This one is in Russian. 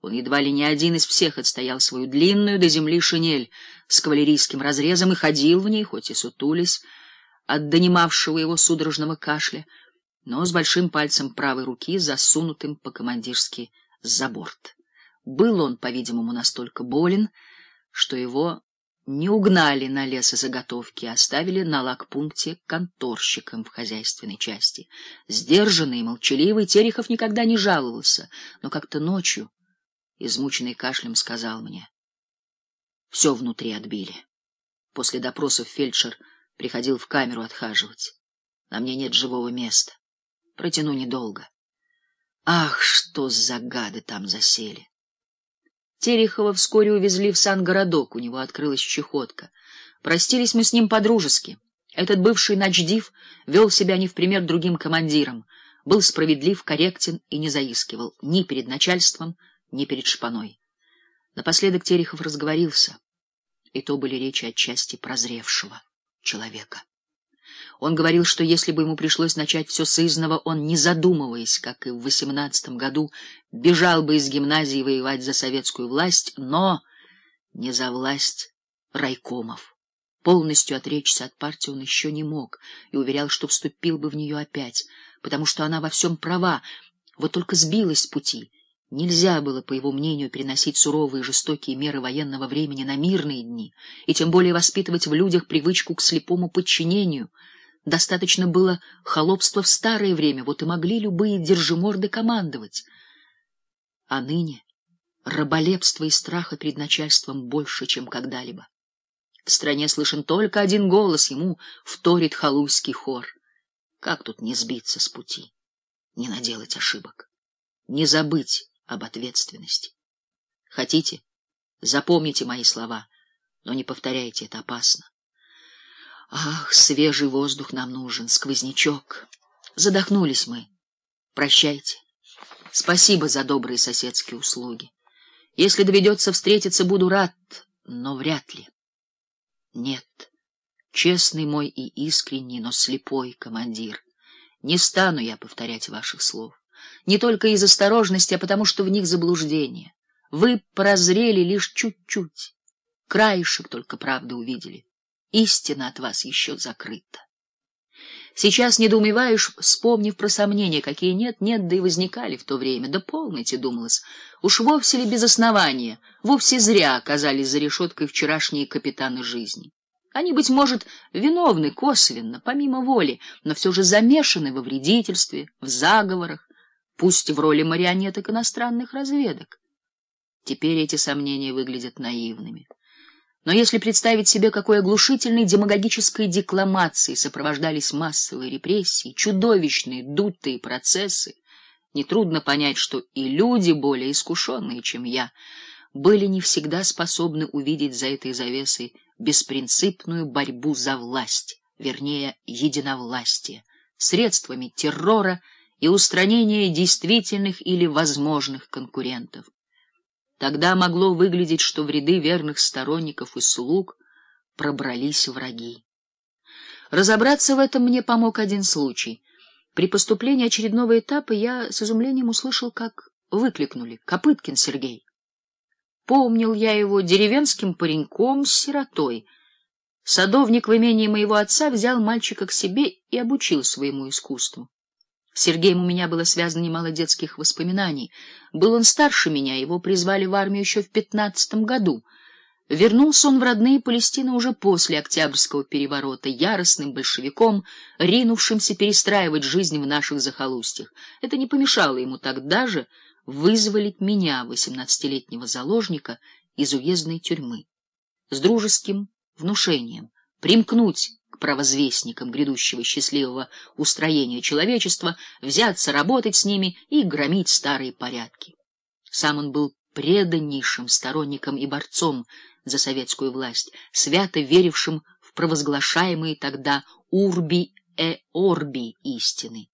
Он едва ли не один из всех отстоял свою длинную до земли шинель с кавалерийским разрезом и ходил в ней, хоть и сутулись, от донимавшего его судорожного кашля, но с большим пальцем правой руки, засунутым по-командирски за борт. Был он, по-видимому, настолько болен, что его не угнали на лесозаготовки, а оставили на лагпункте конторщиком в хозяйственной части. Сдержанный и молчаливый, Терехов никогда не жаловался, но как-то ночью, измученный кашлем, сказал мне. Все внутри отбили. После допросов фельдшер приходил в камеру отхаживать. На мне нет живого места. Протяну недолго. Ах, что за гады там засели! Терехова вскоре увезли в Сан-городок, у него открылась чехотка. Простились мы с ним по-дружески. Этот бывший начдив вел себя не в пример другим командирам, был справедлив, корректен и не заискивал ни перед начальством, ни перед шпаной. Напоследок Терехов разговорился, и то были речи отчасти прозревшего человека. Он говорил, что если бы ему пришлось начать все с изного, он, не задумываясь, как и в восемнадцатом году, бежал бы из гимназии воевать за советскую власть, но не за власть райкомов. Полностью отречься от партии он еще не мог и уверял, что вступил бы в нее опять, потому что она во всем права, вот только сбилась с пути. Нельзя было, по его мнению, переносить суровые жестокие меры военного времени на мирные дни, и тем более воспитывать в людях привычку к слепому подчинению — Достаточно было холопства в старое время, вот и могли любые держиморды командовать. А ныне раболепство и страха перед начальством больше, чем когда-либо. В стране слышен только один голос, ему вторит халуйский хор. Как тут не сбиться с пути, не наделать ошибок, не забыть об ответственности? Хотите, запомните мои слова, но не повторяйте, это опасно. Ах, свежий воздух нам нужен, сквознячок. Задохнулись мы. Прощайте. Спасибо за добрые соседские услуги. Если доведется встретиться, буду рад, но вряд ли. Нет, честный мой и искренний, но слепой командир, не стану я повторять ваших слов. Не только из осторожности, а потому что в них заблуждение. Вы прозрели лишь чуть-чуть, краешек только правды увидели. Истина от вас еще закрыта. Сейчас недоумеваешь, вспомнив про сомнения, какие нет, нет, да и возникали в то время. Да полните, думалось, уж вовсе ли без основания, вовсе зря оказались за решеткой вчерашние капитаны жизни. Они, быть может, виновны косвенно, помимо воли, но все же замешаны во вредительстве, в заговорах, пусть в роли марионеток иностранных разведок. Теперь эти сомнения выглядят наивными. Но если представить себе, какой оглушительной демагогической декламацией сопровождались массовые репрессии, чудовищные дутые процессы, нетрудно понять, что и люди более искушенные, чем я, были не всегда способны увидеть за этой завесой беспринципную борьбу за власть, вернее, единовластие, средствами террора и устранения действительных или возможных конкурентов. Тогда могло выглядеть, что в ряды верных сторонников и слуг пробрались враги. Разобраться в этом мне помог один случай. При поступлении очередного этапа я с изумлением услышал, как выкликнули «Копыткин Сергей». Помнил я его деревенским пареньком с сиротой. Садовник в имении моего отца взял мальчика к себе и обучил своему искусству. С Сергеем у меня было связано немало детских воспоминаний. Был он старше меня, его призвали в армию еще в пятнадцатом году. Вернулся он в родные Палестины уже после Октябрьского переворота, яростным большевиком, ринувшимся перестраивать жизнь в наших захолустьях. Это не помешало ему тогда же вызволить меня, восемнадцатилетнего заложника, из уездной тюрьмы. С дружеским внушением примкнуть провозвестником грядущего счастливого устроения человечества, взяться работать с ними и громить старые порядки. Сам он был преданнейшим сторонником и борцом за советскую власть, свято верившим в провозглашаемые тогда урби э орби истины.